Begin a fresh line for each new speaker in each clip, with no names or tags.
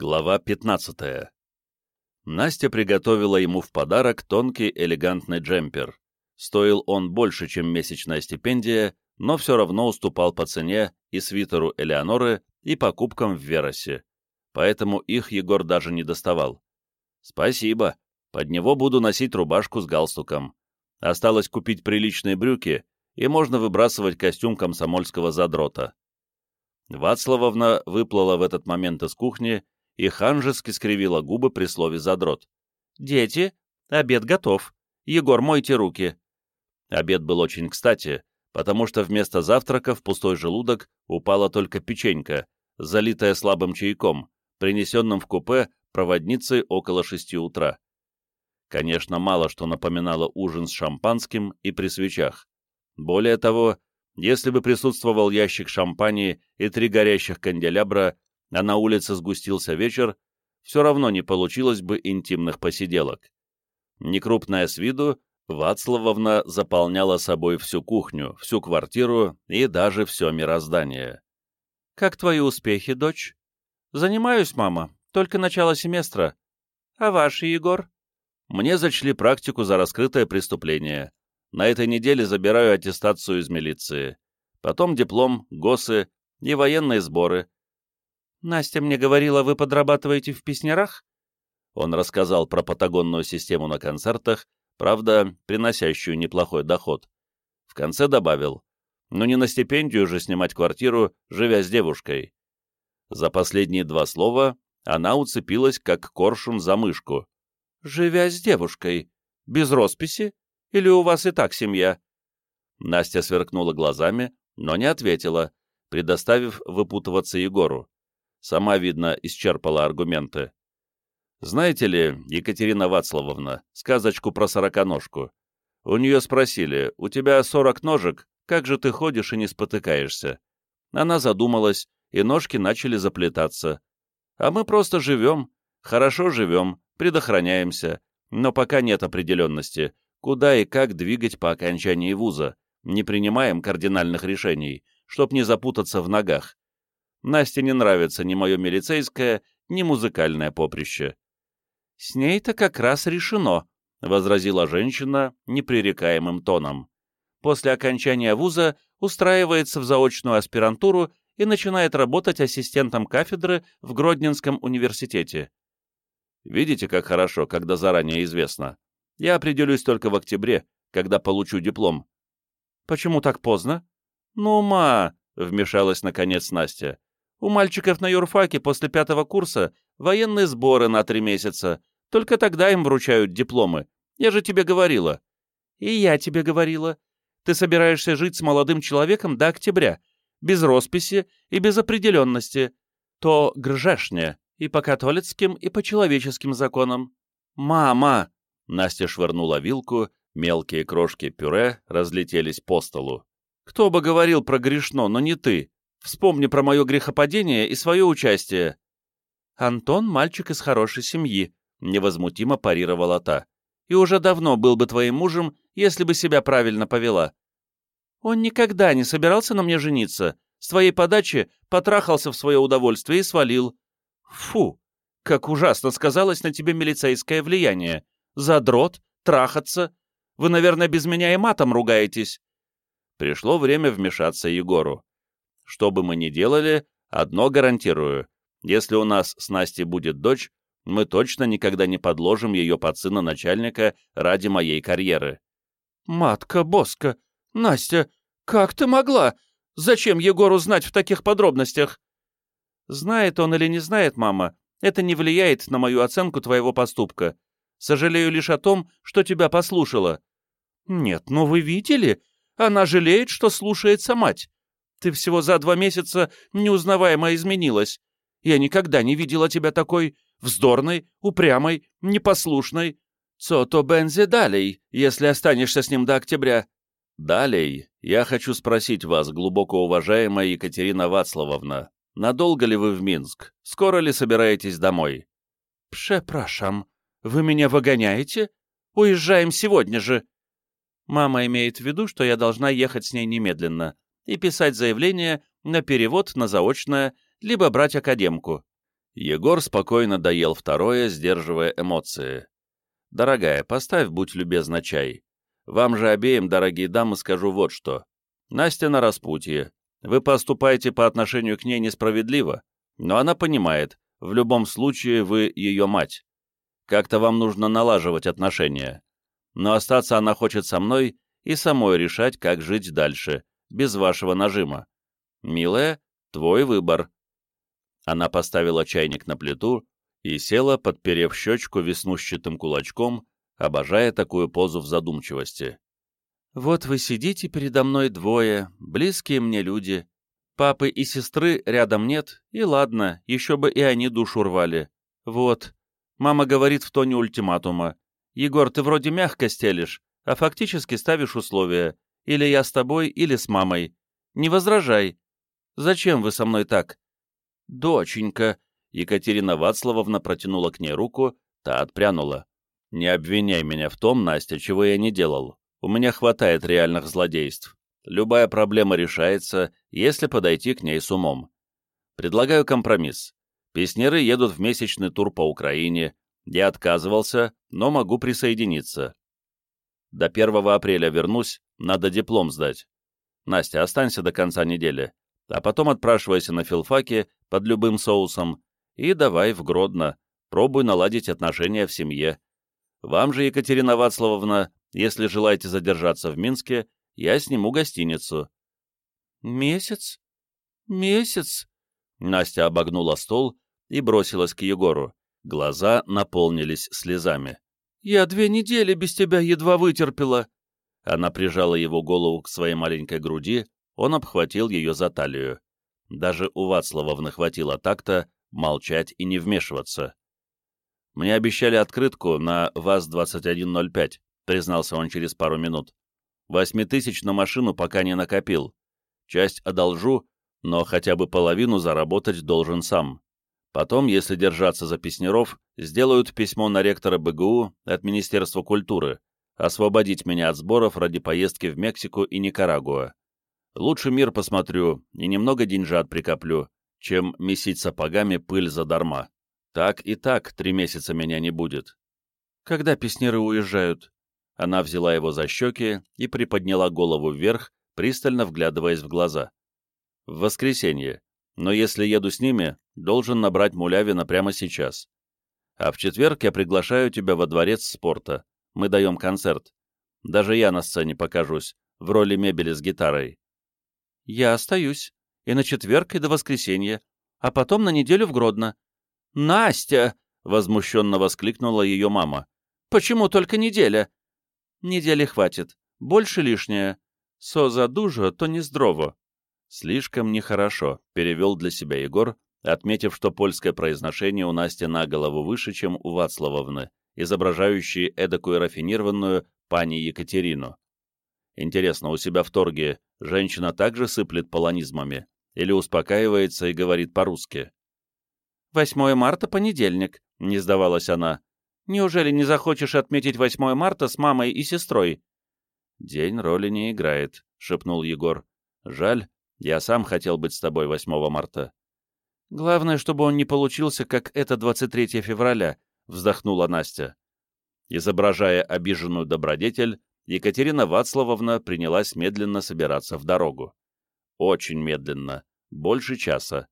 Глава 15. Настя приготовила ему в подарок тонкий элегантный джемпер. Стоил он больше, чем месячная стипендия, но все равно уступал по цене и свитеру Элеоноры, и покупкам в Веросе. Поэтому их Егор даже не доставал. «Спасибо. Под него буду носить рубашку с галстуком. Осталось купить приличные брюки, и можно выбрасывать костюм комсомольского задрота». Вацлавовна выплыла в этот момент из кухни и ханжески скривила губы при слове «задрот». «Дети, обед готов. Егор, мойте руки». Обед был очень кстати, потому что вместо завтрака в пустой желудок упала только печенька, залитая слабым чайком, принесенным в купе проводницей около шести утра. Конечно, мало что напоминало ужин с шампанским и при свечах. Более того, если бы присутствовал ящик шампани и три горящих канделябра, а на улице сгустился вечер, все равно не получилось бы интимных посиделок. Некрупная с виду, Вацлавовна заполняла собой всю кухню, всю квартиру и даже все мироздание.
«Как твои успехи, дочь?» «Занимаюсь, мама, только начало семестра. А ваши, Егор?»
«Мне зачли практику за раскрытое преступление. На этой неделе забираю аттестацию из милиции. Потом диплом, ГОСы и военные сборы.
Настя мне говорила, вы подрабатываете в песнярах?
Он рассказал про патагонную систему на концертах, правда, приносящую неплохой доход. В конце добавил, ну не на стипендию же снимать квартиру, живя с девушкой. За последние два слова она уцепилась, как коршун за мышку.
«Живя с девушкой? Без росписи? Или у вас и так семья?»
Настя сверкнула глазами, но не ответила, предоставив выпутываться Егору сама, видно, исчерпала аргументы. Знаете ли, Екатерина Вацлавовна, сказочку про сороконожку? У нее спросили, у тебя сорок ножек, как же ты ходишь и не спотыкаешься? Она задумалась, и ножки начали заплетаться. А мы просто живем, хорошо живем, предохраняемся, но пока нет определенности, куда и как двигать по окончании вуза, не принимаем кардинальных решений, чтоб не запутаться в ногах. Насте не нравится ни мое милицейское, ни музыкальное поприще.
«С ней-то как раз решено», — возразила женщина непререкаемым тоном. После окончания вуза устраивается в заочную аспирантуру и начинает работать ассистентом кафедры в Гродненском университете.
Видите, как хорошо, когда заранее известно. Я определюсь только в октябре, когда получу диплом.
Почему так поздно? Ну, ма, — вмешалась наконец Настя. У мальчиков на юрфаке после пятого курса военные сборы на три месяца. Только тогда им вручают дипломы. Я же тебе говорила. И я тебе говорила. Ты собираешься жить с молодым человеком до октября, без росписи и без определенности. То гржешня и по католицким, и по человеческим законам. Мама!
Настя швырнула вилку, мелкие крошки пюре разлетелись по столу.
Кто бы говорил про грешно, но не ты. Вспомни про мое грехопадение и свое участие». «Антон — мальчик из хорошей семьи», — невозмутимо парировала та. «И уже давно был бы твоим мужем, если бы себя правильно повела». «Он никогда не собирался на мне жениться. С твоей подачи потрахался в свое удовольствие и свалил». «Фу! Как ужасно сказалось на тебе милицейское влияние. Задрот, трахаться. Вы, наверное, без меня и матом ругаетесь».
Пришло время вмешаться Егору. Что бы мы ни делали, одно гарантирую. Если у нас с Настей будет дочь, мы точно никогда не подложим ее под сына начальника ради моей карьеры.
«Матка Боска! Настя, как ты могла? Зачем Егору знать в таких подробностях?» «Знает он или не знает, мама, это не влияет на мою оценку твоего поступка. Сожалею лишь о том, что тебя послушала». «Нет, но вы видели? Она жалеет, что слушается мать. Ты всего за два месяца неузнаваемо изменилась. Я никогда не видела тебя такой вздорной, упрямой, непослушной. Цото Бензи далей, если останешься с ним до октября.
Далей, я хочу спросить вас, глубоко уважаемая Екатерина Вацлавовна, надолго ли вы в Минск? Скоро ли собираетесь домой?
Пшепрашам, вы меня выгоняете? Уезжаем сегодня же. Мама имеет в виду, что я должна ехать с ней немедленно и писать заявление на перевод на заочное, либо брать академку.
Егор спокойно доел второе, сдерживая эмоции. «Дорогая, поставь, будь любезна, чай. Вам же обеим, дорогие дамы, скажу вот что. Настя на распутье. Вы поступаете по отношению к ней несправедливо, но она понимает, в любом случае вы ее мать. Как-то вам нужно налаживать отношения. Но остаться она хочет со мной и самой решать, как жить дальше, без вашего нажима. Милая, твой выбор. Она поставила чайник на плиту и села, подперев щечку веснущатым кулачком, обожая такую позу в задумчивости. «Вот вы сидите передо мной двое, близкие мне люди. Папы и сестры рядом нет, и ладно, еще бы и они душу рвали. Вот. Мама говорит в тоне ультиматума. Егор, ты вроде мягко стелишь, а фактически ставишь условия. Или я с тобой, или с мамой. Не возражай. Зачем вы со мной так? Доченька. Екатерина Вацлавовна протянула к ней руку, та отпрянула. Не обвиняй меня в том, Настя, чего я не делал. У меня хватает реальных злодейств. Любая проблема решается, если подойти к ней с умом. Предлагаю компромисс. Песнеры едут в месячный тур по Украине. Я отказывался, но могу присоединиться. До 1 апреля вернусь, надо диплом сдать. Настя, останься до конца недели, а потом отпрашивайся на филфаке под любым соусом и давай в Гродно, пробуй наладить отношения в семье. Вам же, Екатерина Вацлавовна, если желаете задержаться в Минске, я сниму гостиницу». «Месяц? Месяц?» Настя обогнула стол и бросилась к Егору. Глаза наполнились слезами. «Я две недели без тебя едва вытерпела!» Она прижала его голову к своей маленькой груди, он обхватил ее за талию. Даже у Вацлавовны хватило так-то молчать и не вмешиваться. «Мне обещали открытку на ВАЗ-2105», — признался он через пару минут. «Восьми тысяч на машину пока не накопил. Часть одолжу, но хотя бы половину заработать должен сам. Потом, если держаться за Песнеров, сделают письмо на ректора БГУ от Министерства культуры, освободить меня от сборов ради поездки в Мексику и Никарагуа. Лучше мир посмотрю и немного деньжат прикоплю, чем месить сапогами пыль задарма. Так и так три месяца меня не будет. Когда песнеры уезжают? Она взяла его за щеки и приподняла голову вверх, пристально вглядываясь в глаза. В воскресенье. Но если еду с ними, должен набрать Мулявина прямо сейчас. А в четверг я приглашаю тебя во дворец спорта. Мы даем концерт. Даже я на сцене покажусь, в роли мебели с гитарой. Я остаюсь. И на четверг, и до воскресенья. А потом на неделю в Гродно. «Настя!» — возмущенно воскликнула ее мама. «Почему только неделя?» «Недели хватит. Больше лишнее. Со задужа, то не здорово». «Слишком нехорошо», — перевел для себя Егор, отметив, что польское произношение у Насти на голову выше, чем у Вацлавовны, изображающей эдакую рафинированную пани Екатерину. Интересно, у себя в торге женщина также сыплет полонизмами или успокаивается и говорит по-русски? «8 марта — понедельник», — не сдавалась она. «Неужели не захочешь отметить 8 марта с мамой и сестрой?» «День роли не играет», — шепнул Егор. «Жаль, я сам хотел быть с тобой 8 марта. Главное, чтобы он не получился, как это 23 февраля, вздохнула Настя. Изображая обиженную добродетель, Екатерина Вацлавовна принялась медленно собираться в дорогу. Очень медленно, больше часа.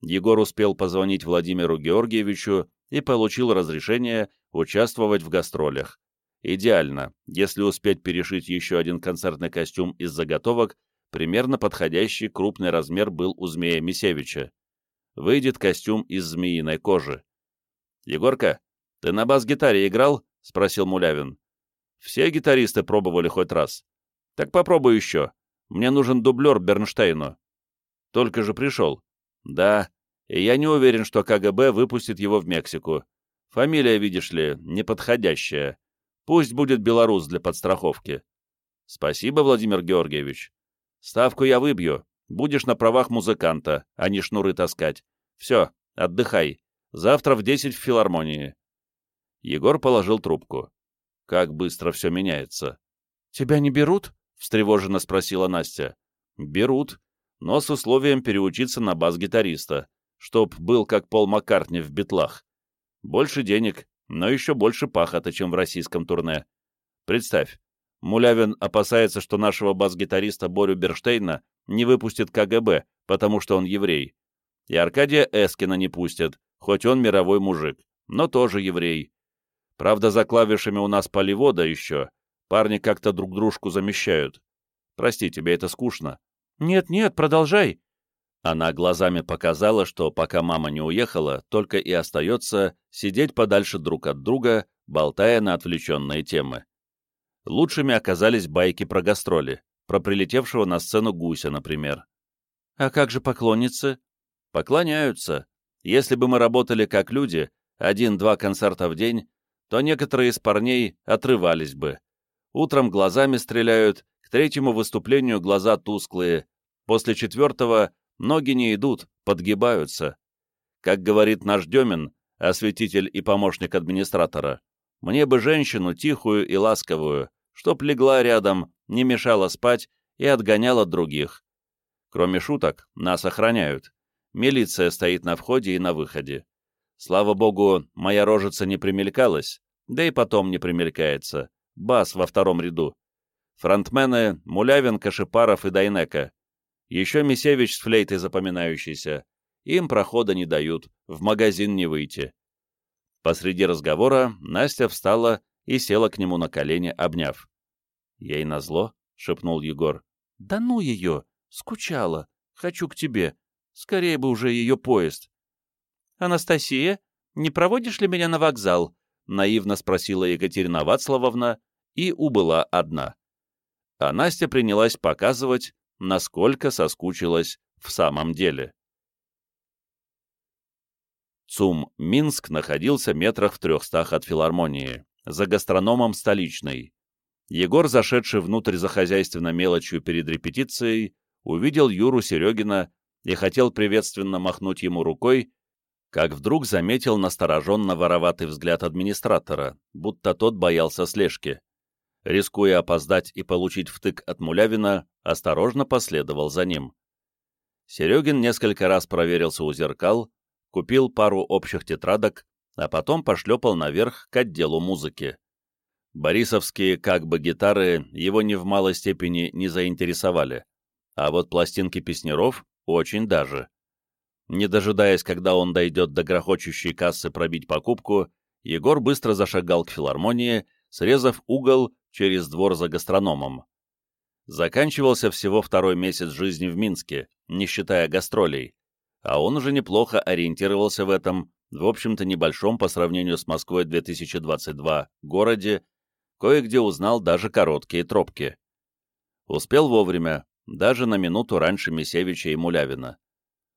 Егор успел позвонить Владимиру Георгиевичу и получил разрешение участвовать в гастролях. Идеально, если успеть перешить еще один концертный костюм из заготовок Примерно подходящий крупный размер был у Змея Мисевича. Выйдет костюм из змеиной кожи. «Егорка, ты на бас-гитаре играл?» — спросил Мулявин. «Все гитаристы пробовали хоть раз. Так попробуй еще. Мне нужен дублер Бернштейну». «Только же пришел». «Да, и я не уверен, что КГБ выпустит его в Мексику. Фамилия, видишь ли, неподходящая. Пусть будет белорус для подстраховки». «Спасибо, Владимир Георгиевич. Ставку я выбью. Будешь на правах музыканта, а не шнуры таскать. Все, отдыхай. Завтра в десять в филармонии». Егор положил трубку. Как быстро все меняется. «Тебя не берут?» — встревоженно спросила Настя. «Берут, но с условием переучиться на бас-гитариста, чтоб был как Пол Маккартни в битлах. Больше денег, но еще больше пахота, чем в российском турне. Представь, Мулявин опасается, что нашего бас-гитариста Борю Берштейна не выпустит КГБ, потому что он еврей. И Аркадия Эскина не пустят, хоть он мировой мужик, но тоже еврей. Правда, за клавишами у нас поливода еще. Парни как-то друг дружку замещают. Прости, тебе это скучно.
Нет-нет, продолжай.
Она глазами показала, что пока мама не уехала, только и остается сидеть подальше друг от друга, болтая на отвлеченные темы. Лучшими оказались байки про гастроли, про прилетевшего на сцену гуся, например.
«А как же поклонницы?»
«Поклоняются. Если бы мы работали как люди, один-два концерта в день, то некоторые из парней отрывались бы. Утром глазами стреляют, к третьему выступлению глаза тусклые, после четвертого ноги не идут, подгибаются. Как говорит наш Демин, осветитель и помощник администратора, мне бы женщину тихую и ласковую, чтоб легла рядом, не мешала спать и отгоняла других. Кроме шуток, нас охраняют. Милиция стоит на входе и на выходе. Слава богу, моя рожица не примелькалась, да и потом не примелькается. Бас во втором ряду. Фронтмены Мулявин, Кашипаров и Дайнека. Еще Мисевич с флейтой запоминающийся. Им прохода не дают, в магазин не выйти. Посреди разговора Настя встала и села к нему на колени, обняв. «Ей назло?» — шепнул Егор.
«Да ну ее! Скучала! Хочу к тебе! Скорее бы уже ее поезд!» «Анастасия, не проводишь ли меня на вокзал?» — наивно спросила Екатерина Вацлавовна и убыла одна.
А Настя принялась показывать, насколько соскучилась в самом деле. ЦУМ Минск находился метрах в трехстах от филармонии, за гастрономом столичной. Егор, зашедший внутрь за хозяйственно мелочью перед репетицией, увидел Юру Серегина и хотел приветственно махнуть ему рукой, как вдруг заметил настороженно вороватый взгляд администратора, будто тот боялся слежки. Рискуя опоздать и получить втык от Мулявина, осторожно последовал за ним. Серегин несколько раз проверился у зеркал, купил пару общих тетрадок, а потом пошлепал наверх к отделу музыки. Борисовские как бы гитары его ни в малой степени не заинтересовали, а вот пластинки песнеров очень даже. Не дожидаясь, когда он дойдет до грохочущей кассы пробить покупку, Егор быстро зашагал к филармонии, срезав угол через двор за гастрономом. Заканчивался всего второй месяц жизни в Минске, не считая гастролей, а он уже неплохо ориентировался в этом, в общем-то небольшом по сравнению с Москвой 2022 городе, кое-где узнал даже короткие тропки. Успел вовремя, даже на минуту раньше Мисевича и Мулявина.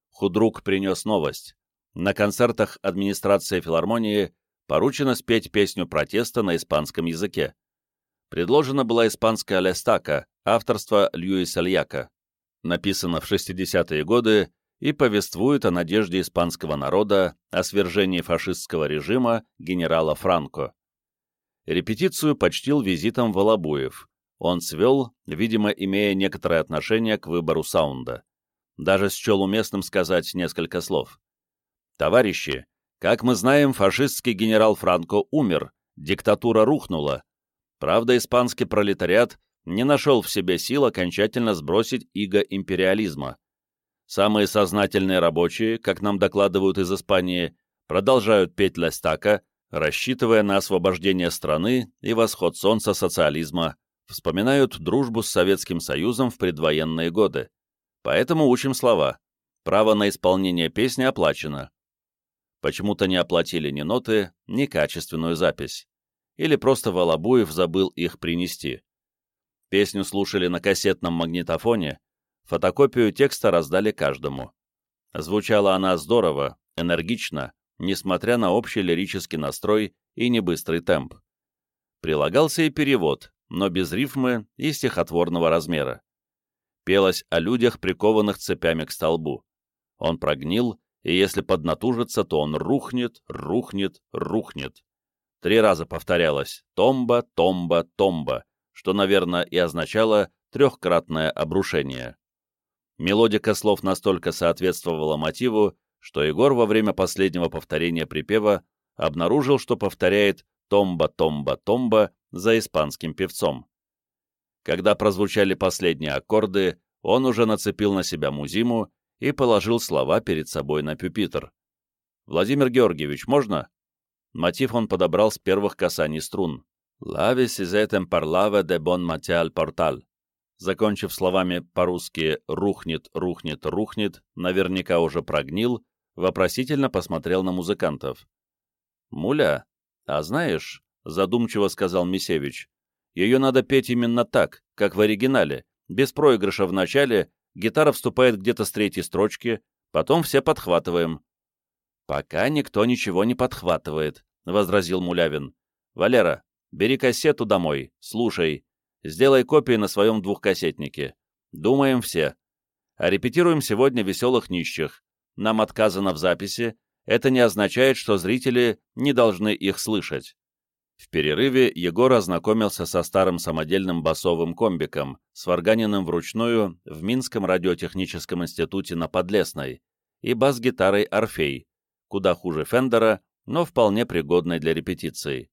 Худрук принес новость. На концертах администрации филармонии поручено спеть песню протеста на испанском языке. Предложена была испанская «Лестака», авторства Льюиса Льяка. Написана в 60-е годы и повествует о надежде испанского народа о свержении фашистского режима генерала Франко. Репетицию почтил визитом Волобуев. Он свел, видимо, имея некоторое отношение к выбору саунда. Даже счел уместным сказать несколько слов. «Товарищи, как мы знаем, фашистский генерал Франко умер, диктатура рухнула. Правда, испанский пролетариат не нашел в себе сил окончательно сбросить иго империализма. Самые сознательные рабочие, как нам докладывают из Испании, продолжают петь Лестака, рассчитывая на освобождение страны и восход солнца социализма, вспоминают дружбу с Советским Союзом в предвоенные годы. Поэтому учим слова. Право на исполнение песни оплачено. Почему-то не оплатили ни ноты, ни качественную запись. Или просто Волобуев забыл их принести. Песню слушали на кассетном магнитофоне, Фотокопию текста раздали каждому. Звучала она здорово, энергично, несмотря на общий лирический настрой и небыстрый темп. Прилагался и перевод, но без рифмы и стихотворного размера. Пелось о людях, прикованных цепями к столбу. Он прогнил, и если поднатужится, то он рухнет, рухнет, рухнет. Три раза повторялось «томба, томба, томба», что, наверное, и означало трехкратное обрушение. Мелодика слов настолько соответствовала мотиву, что Егор во время последнего повторения припева обнаружил, что повторяет «томба-томба-томба» за испанским певцом. Когда прозвучали последние аккорды, он уже нацепил на себя музиму и положил слова перед собой на пюпитр. «Владимир Георгиевич, можно?» Мотив он подобрал с первых касаний струн. «Лавис из этом парлава де бон матиаль порталь». Закончив словами по-русски «рухнет, рухнет, рухнет», наверняка уже прогнил, вопросительно посмотрел на музыкантов. «Муля, а знаешь, — задумчиво сказал Мисевич, — ее надо петь именно так, как в оригинале, без проигрыша в начале, гитара вступает где-то с третьей строчки, потом все подхватываем». «Пока никто ничего не подхватывает», — возразил Мулявин. «Валера, бери кассету домой, слушай, сделай копии на своем двухкассетнике. Думаем все. А репетируем сегодня «Веселых нищих». Нам отказано в записи, это не означает, что зрители не должны их слышать. В перерыве Егор ознакомился со старым самодельным басовым комбиком, сварганенным вручную в Минском радиотехническом институте на Подлесной, и бас-гитарой «Орфей», куда хуже Фендера, но вполне пригодной для репетиции.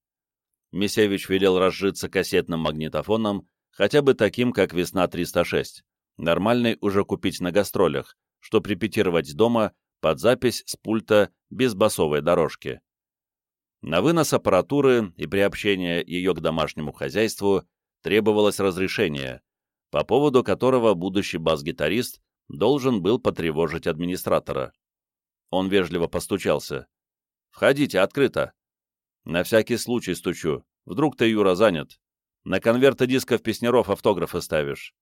Мисевич велел разжиться кассетным магнитофоном, хотя бы таким, как «Весна-306», нормальный уже купить на гастролях, что репетировать дома под запись с пульта без басовой дорожки. На вынос аппаратуры и приобщение ее к домашнему хозяйству требовалось разрешение, по поводу которого будущий бас-гитарист должен был потревожить администратора. Он вежливо постучался. «Входите, открыто!» «На всякий случай стучу. Вдруг ты, Юра, занят. На конверты дисков песнеров автографы ставишь».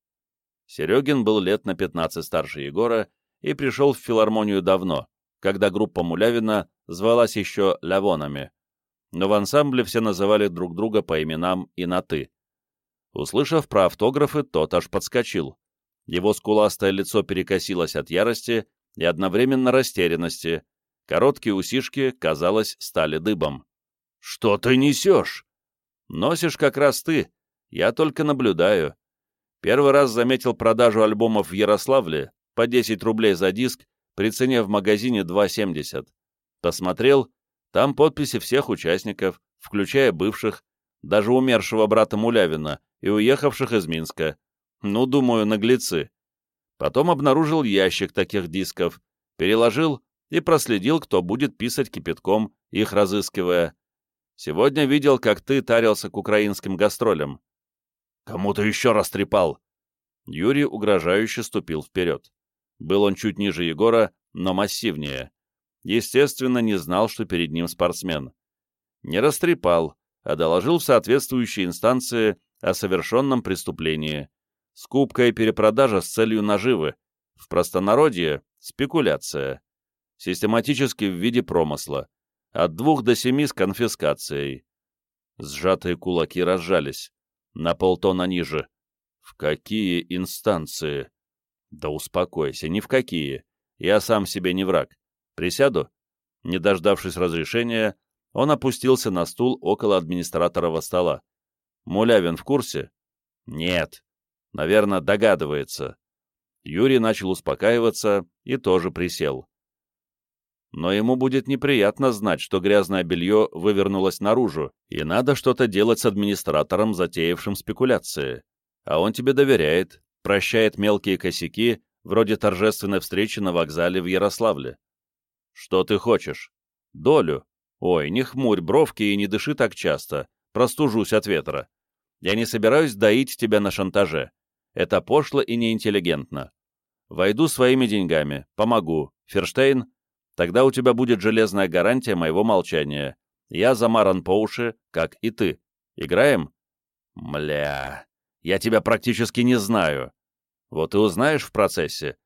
Серегин был лет на 15 старше Егора и пришел в филармонию давно, когда группа Мулявина звалась еще «Лявонами», но в ансамбле все называли друг друга по именам и на «ты». Услышав про автографы, тот аж подскочил. Его скуластое лицо перекосилось от ярости и одновременно растерянности. Короткие усишки, казалось, стали дыбом. «Что ты несешь?» «Носишь как раз ты. Я только наблюдаю. Первый раз заметил продажу альбомов в Ярославле, по 10 рублей за диск, при цене в магазине 2,70. Посмотрел, там подписи всех участников, включая бывших, даже умершего брата Мулявина и уехавших из Минска. Ну, думаю, наглецы. Потом обнаружил ящик таких дисков, переложил и проследил, кто будет писать кипятком, их разыскивая. Сегодня видел, как ты тарился к украинским гастролям. Кому-то еще раз трепал. Юрий угрожающе ступил вперед. Был он чуть ниже Егора, но массивнее. Естественно, не знал, что перед ним спортсмен. Не растрепал, а доложил в соответствующие инстанции о совершенном преступлении. Скупка и перепродажа с целью наживы. В простонародье – спекуляция. Систематически в виде промысла. От двух до семи с конфискацией. Сжатые кулаки разжались. На полтона ниже. В какие инстанции? Да успокойся, ни в какие. Я сам себе не враг. Присяду? Не дождавшись разрешения, он опустился на стул около администраторова стола. Мулявин в курсе? Нет. Наверное, догадывается. Юрий начал успокаиваться и тоже присел. Но ему будет неприятно знать, что грязное белье вывернулось наружу, и надо что-то делать с администратором, затеявшим спекуляции. А он тебе доверяет, прощает мелкие косяки, вроде торжественной встречи на вокзале в Ярославле. Что ты хочешь? Долю? Ой, не хмурь бровки и не дыши так часто, простужусь от ветра. Я не собираюсь доить тебя на шантаже. Это пошло и неинтеллигентно. Войду своими деньгами, помогу. Ферштейн? Тогда у тебя будет железная гарантия моего молчания. Я замаран по уши, как и ты. Играем? Мля, я тебя практически не знаю. Вот и узнаешь в процессе.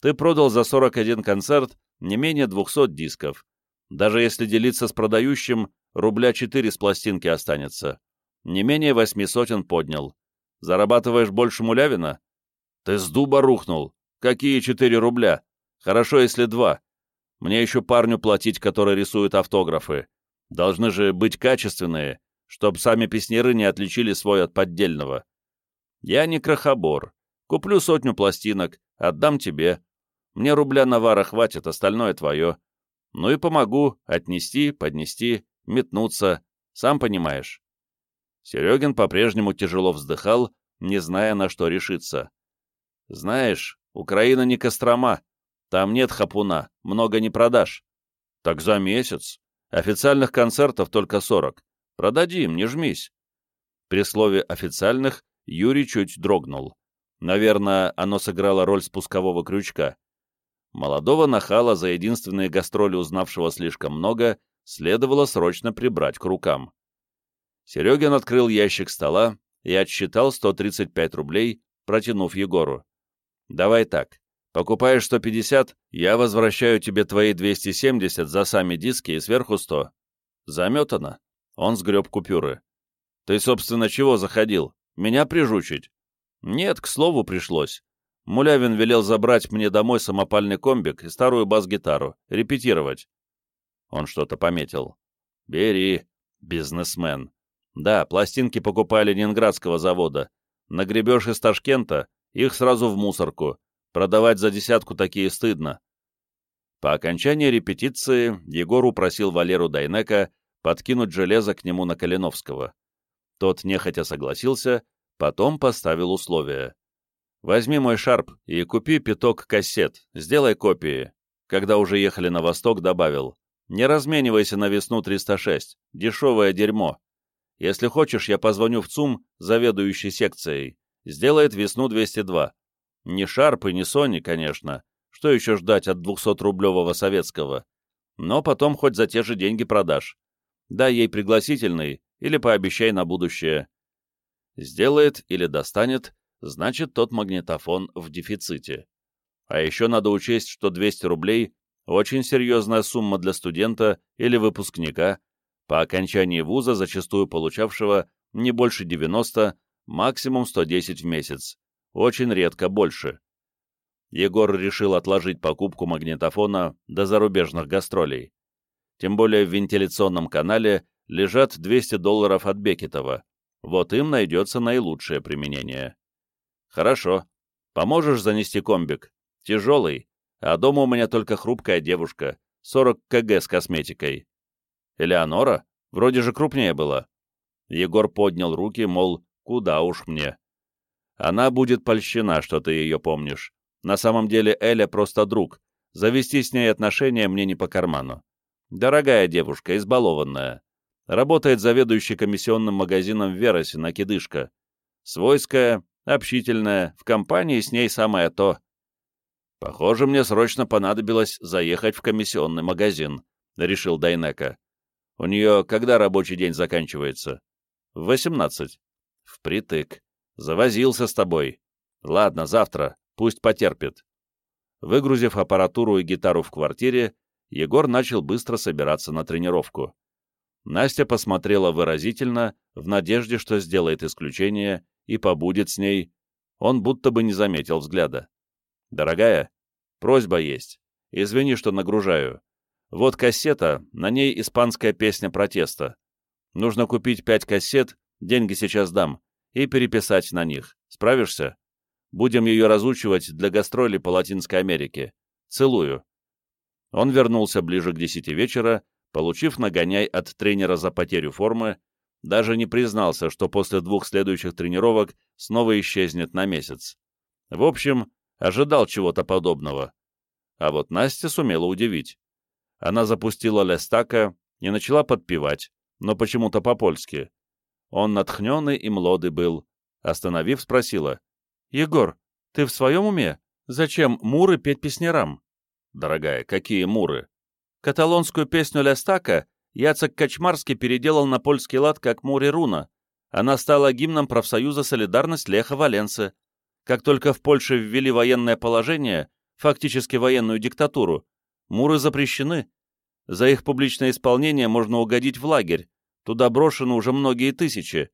Ты продал за 41 концерт не менее 200 дисков. Даже если делиться с продающим, рубля 4 с пластинки останется. Не менее восьми сотен поднял. Зарабатываешь больше Мулявина? Ты с дуба рухнул. Какие 4 рубля? Хорошо, если два. Мне еще парню платить, который рисует автографы. Должны же быть качественные, чтоб сами песнеры не отличили свой от поддельного. Я не крохобор. Куплю сотню пластинок, отдам тебе. Мне рубля навара хватит, остальное твое. Ну и помогу отнести, поднести, метнуться, сам понимаешь. Серегин по-прежнему тяжело вздыхал, не зная, на что решиться. Знаешь, Украина не Кострома, там нет хапуна, много не продашь. Так за месяц. Официальных концертов только сорок. Продадим, не жмись. При слове «официальных» Юрий чуть дрогнул. Наверное, оно сыграло роль спускового крючка. Молодого нахала, за единственные гастроли узнавшего слишком много, следовало срочно прибрать к рукам. Серегин открыл ящик стола и отсчитал 135 рублей, протянув Егору. «Давай так. Покупаешь 150, я возвращаю тебе твои 270 за сами диски и сверху 100. Заметано». Он сгреб купюры. «Ты, собственно, чего заходил? Меня прижучить?» «Нет, к слову пришлось. Мулявин велел забрать мне домой самопальный комбик и старую бас-гитару, репетировать». Он что-то пометил. «Бери, бизнесмен. Да, пластинки покупали ленинградского завода. Нагребешь из Ташкента, их сразу в мусорку. Продавать за десятку такие стыдно». По окончании репетиции Егор упросил Валеру Дайнека подкинуть железо к нему на Калиновского. Тот нехотя согласился, потом поставил условие. «Возьми мой шарп и купи пяток кассет, сделай копии». Когда уже ехали на восток, добавил. «Не разменивайся на весну 306, дешевое дерьмо. Если хочешь, я позвоню в ЦУМ, заведующий секцией. Сделает весну 202. Не шарп и не Сони, конечно. Что еще ждать от 200-рублевого советского? Но потом хоть за те же деньги продашь. Дай ей пригласительный или пообещай на будущее. Сделает или достанет, значит тот магнитофон в дефиците. А еще надо учесть, что 200 рублей – очень серьезная сумма для студента или выпускника, по окончании вуза зачастую получавшего не больше 90, максимум 110 в месяц, очень редко больше. Егор решил отложить покупку магнитофона до зарубежных гастролей. Тем более в вентиляционном канале лежат 200 долларов от Бекетова. Вот им найдется наилучшее применение. Хорошо. Поможешь занести комбик? Тяжелый. А дома у меня только хрупкая девушка. 40 кг с косметикой. Элеонора? Вроде же крупнее была. Егор поднял руки, мол, куда уж мне. Она будет польщена, что ты ее помнишь. На самом деле Эля просто друг. Завести с ней отношения мне не по карману. Дорогая девушка, избалованная. Работает заведующей комиссионным магазином в Веросе, накидышка. Свойская, общительная, в компании с ней самое то. Похоже, мне срочно понадобилось заехать в комиссионный магазин, решил Дайнека. У нее когда рабочий день заканчивается? В восемнадцать. Впритык. Завозился с тобой. Ладно, завтра. Пусть потерпит. Выгрузив аппаратуру и гитару в квартире, Егор начал быстро собираться на тренировку. Настя посмотрела выразительно, в надежде, что сделает исключение и побудет с ней. Он будто бы не заметил взгляда. «Дорогая, просьба есть. Извини, что нагружаю. Вот кассета, на ней испанская песня протеста. Нужно купить пять кассет, деньги сейчас дам, и переписать на них. Справишься? Будем ее разучивать для гастролей по Латинской Америке. Целую». Он вернулся ближе к десяти вечера, получив нагоняй от тренера за потерю формы, даже не признался, что после двух следующих тренировок снова исчезнет на месяц. В общем, ожидал чего-то подобного. А вот Настя сумела удивить. Она запустила Лестака и начала подпевать, но почему-то по-польски. Он натхненный и млодый был. Остановив, спросила. «Егор, ты в своем уме? Зачем муры петь песнярам?» Дорогая, какие муры? Каталонскую песню Лестака Яцек Качмарский переделал на польский лад как Муре Руна. Она стала гимном профсоюза «Солидарность» Леха Валенцы. Как только в Польше ввели военное положение, фактически военную диктатуру, муры запрещены. За их публичное исполнение можно угодить в лагерь. Туда брошены уже многие тысячи.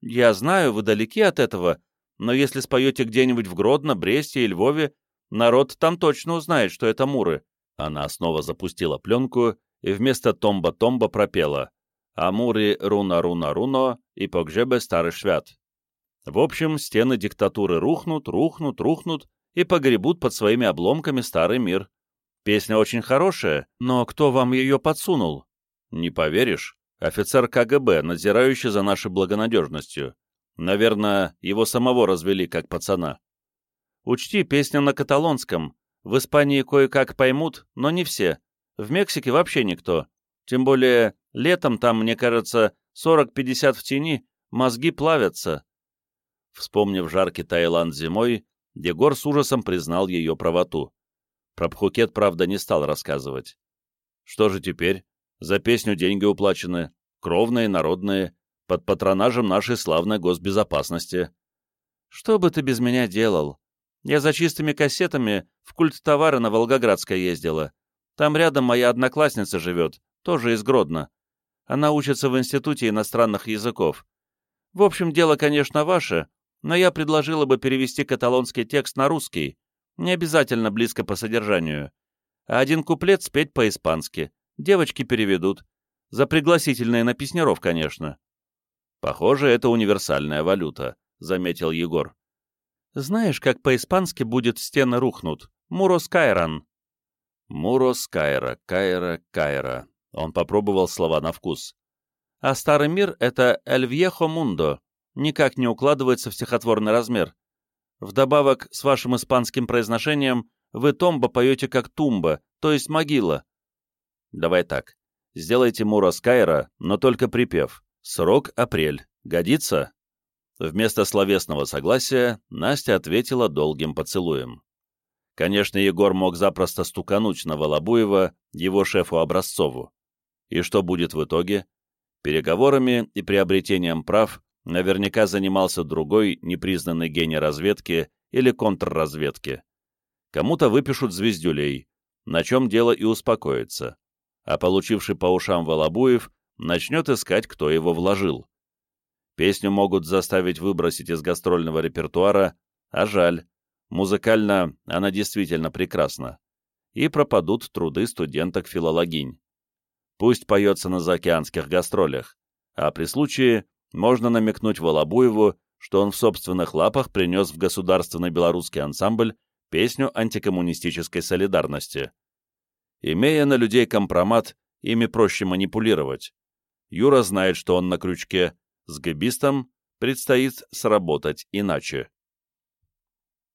Я знаю, вы далеки от этого, но если споете где-нибудь в Гродно, Бресте и Львове, Народ там точно узнает, что это муры. Она снова запустила пленку и вместо «Томба-томба» пропела «Амури руна-руна-руно и погжебе старый швят». В общем, стены диктатуры рухнут, рухнут, рухнут, и погребут под своими обломками старый мир. Песня очень хорошая, но кто вам ее подсунул? Не поверишь, офицер КГБ, надзирающий за нашей благонадежностью. Наверное, его самого развели как пацана. Учти, песня на каталонском. В Испании кое-как поймут, но не все. В Мексике вообще никто. Тем более, летом там, мне кажется, 40-50 в тени, мозги плавятся. Вспомнив жаркий Таиланд зимой, Егор с ужасом признал ее правоту. Про Пхукет, правда, не стал рассказывать. Что же теперь? За песню деньги уплачены, кровные, народные, под патронажем нашей славной госбезопасности. Что бы ты без меня делал? Я за чистыми кассетами в культ товара на Волгоградской ездила. Там рядом моя одноклассница живет, тоже из Гродно. Она учится в Институте иностранных языков. В общем, дело, конечно, ваше, но я предложила бы перевести каталонский текст на русский, не обязательно близко по содержанию, а один куплет спеть по-испански. Девочки переведут. За пригласительные на песнеров, конечно. Похоже, это универсальная валюта, заметил Егор. Знаешь, как по-испански будет «стены рухнут»? Мурос Кайран. Мурос Кайра, Кайра, Кайра. Он попробовал слова на вкус. А старый мир — это «эль вьехо мундо», никак не укладывается в стихотворный размер. Вдобавок, с вашим испанским произношением, вы томба поете как тумба, то есть могила. Давай так. Сделайте Мура Скайра, но только припев. Срок — апрель. Годится? Вместо словесного согласия Настя ответила долгим поцелуем. Конечно, Егор мог запросто стукануть на Волобуева, его шефу Образцову. И что будет в итоге? Переговорами и приобретением прав наверняка занимался другой непризнанный гений разведки или контрразведки. Кому-то выпишут звездюлей, на чем дело и успокоится, а получивший по ушам Волобуев начнет искать, кто его вложил. Песню могут заставить выбросить из гастрольного репертуара, а жаль, музыкально она действительно прекрасна, и пропадут труды студенток-филологинь. Пусть поется на заокеанских гастролях, а при случае можно намекнуть Волобуеву, что он в собственных лапах принес в государственный белорусский ансамбль песню антикоммунистической солидарности. Имея на людей компромат, ими проще манипулировать. Юра знает, что он на крючке, с гэбистом предстоит сработать иначе.